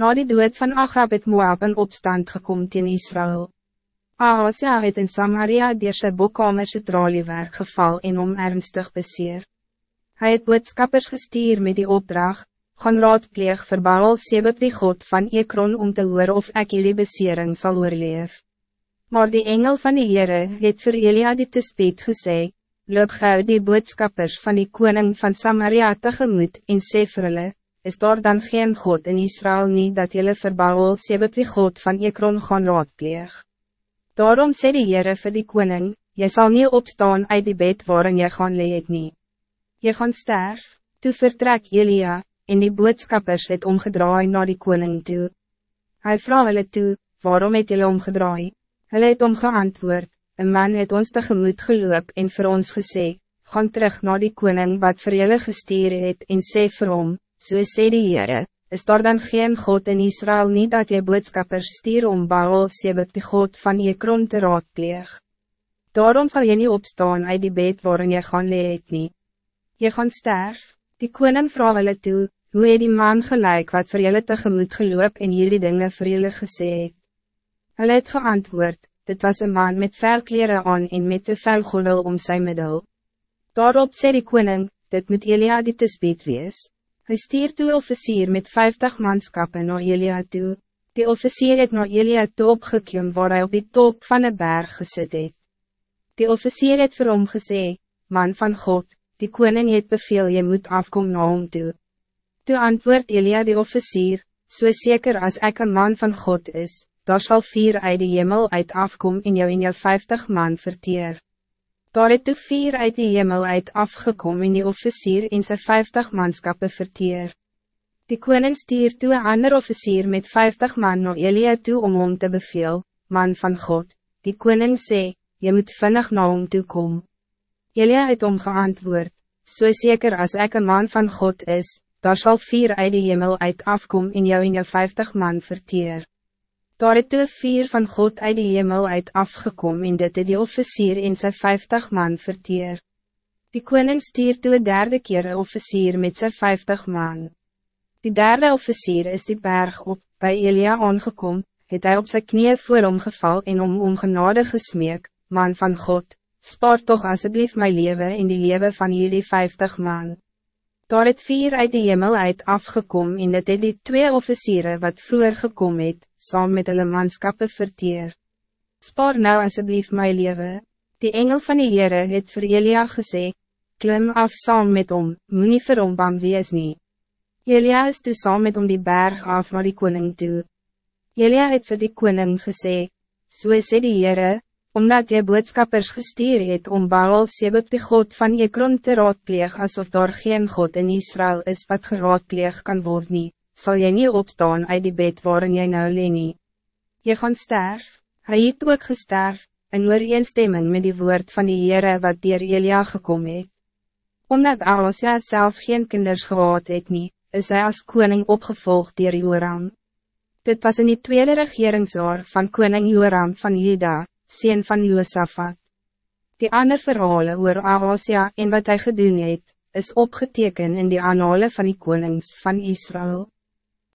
Na die dood van Agab het Moab in opstand gekom teen Israël. Ahasia het in Samaria door sy bokkamerse traliewerk geval en om ernstig beseer. Hij het boodskappers gestuur met die opdracht, gaan raadpleeg vir Baal Sebeb die God van Ekron om te hoor of ek jullie besering sal oorleef. Maar die engel van die Heere het vir Elia die te speed gesê, loop gauw die boodskappers van die koning van Samaria tegemoet en sê vir hulle, is daar dan geen God in Israël niet dat jullie verbouwel sebeb die God van Ekron gaan raadpleeg. Daarom sê die Heere vir die koning, jy sal niet opstaan uit die bed waarin jy gaan leed nie. Jy gaan sterf, toe vertrek Elia, en die boodskappers het omgedraai naar die koning toe. Hij vraag hulle toe, waarom het julle omgedraai? Hulle het omgeantwoord, een man het ons tegemoet geloop en voor ons gesê, gaan terug naar die koning wat vir julle gestuur het en sê vir hom, so sê die Heere, is daar dan geen God in Israël niet dat jy boodskappers stuur om Baal Sebeb die God van Ekron te raadpleeg? Daarom zal je niet opstaan uit die bed waarin jy gaan leed nie. Jy gaan sterf, die koning vraag hulle toe, hoe het die man gelijk wat vir julle tegemoet geloop en jullie dingen vir julle gesê het? Hulle het geantwoord, dit was een man met veel kleren aan en met te veel goedel om zijn middel. Daarop sê die koning, dit moet Elia die te speed wees. Hij stier toe officier met 50 manskappen naar Elia toe. Die officier het naar Elia toe opgeklim waar hij op die top van de berg gezet het. Die officier het vir hom gesê, man van God, die koning het beveel je moet afkom na hom toe. Toe antwoord Elia die officier, so zeker als ik een man van God is, daar zal vier uit die hemel uit afkom en jou in jou 50 man verteer. Daar het toe vier uit die hemel uit afgekom en die officier in zijn vijftig manskappen verteer. Die koning stuur toe een ander officier met vijftig man naar Elia toe om hom te beveel, man van God. Die koning sê, je moet vinnig na hom toe kom. Elia het om geantwoord, so zeker als ik een man van God is, daar zal vier uit die hemel uit afkom en jou in jou vijftig man verteer. Daar het toe vier van God uit die hemel uit afgekom en dit het die officier in zijn vijftig man verteer. Die koning stuur toe een derde keer een officier met zijn vijftig man. Die derde officier is die berg op, bij Elia aangekom, het hij op zijn knieën voor hom geval en om om genade gesmeek, man van God, spaar toch alsjeblieft mijn leven in die leven van jullie vijftig man. Daar het vier uit die hemel uit afgekom en dit het die twee officieren wat vroeger gekom het, saam met hulle manskappe verteer. Spaar nou alsjeblieft my leven. Die engel van die Heere het vir Elia gesê, klim af saam met hom, moet nie vir hom bang wees nie. Elia is toe saam met om die berg af naar die koning toe. Elia het vir die koning gesê, so sê die Heere, omdat jy boodskappers gestuur het om Baal Sebeb die God van Ekron te raadpleeg alsof daar geen God in Israël is wat geraadpleeg kan worden, nie, sal jy nie opstaan uit die bed waarin jy nou leen nie. Jy gaan sterf, hy het ook gesterf, in ooreenstemming met die woord van die Heere wat dier Elia gekom het. Omdat Ahasia zelf geen kinders gehad het nie, is hij als koning opgevolgd dier Joram. Dit was in die tweede regeringsjaar van koning Joram van Juda, sien van Josafat. Die ander verhalen oor Ahasia en wat hij gedoen het, is opgeteken in die aanhalen van die konings van Israël.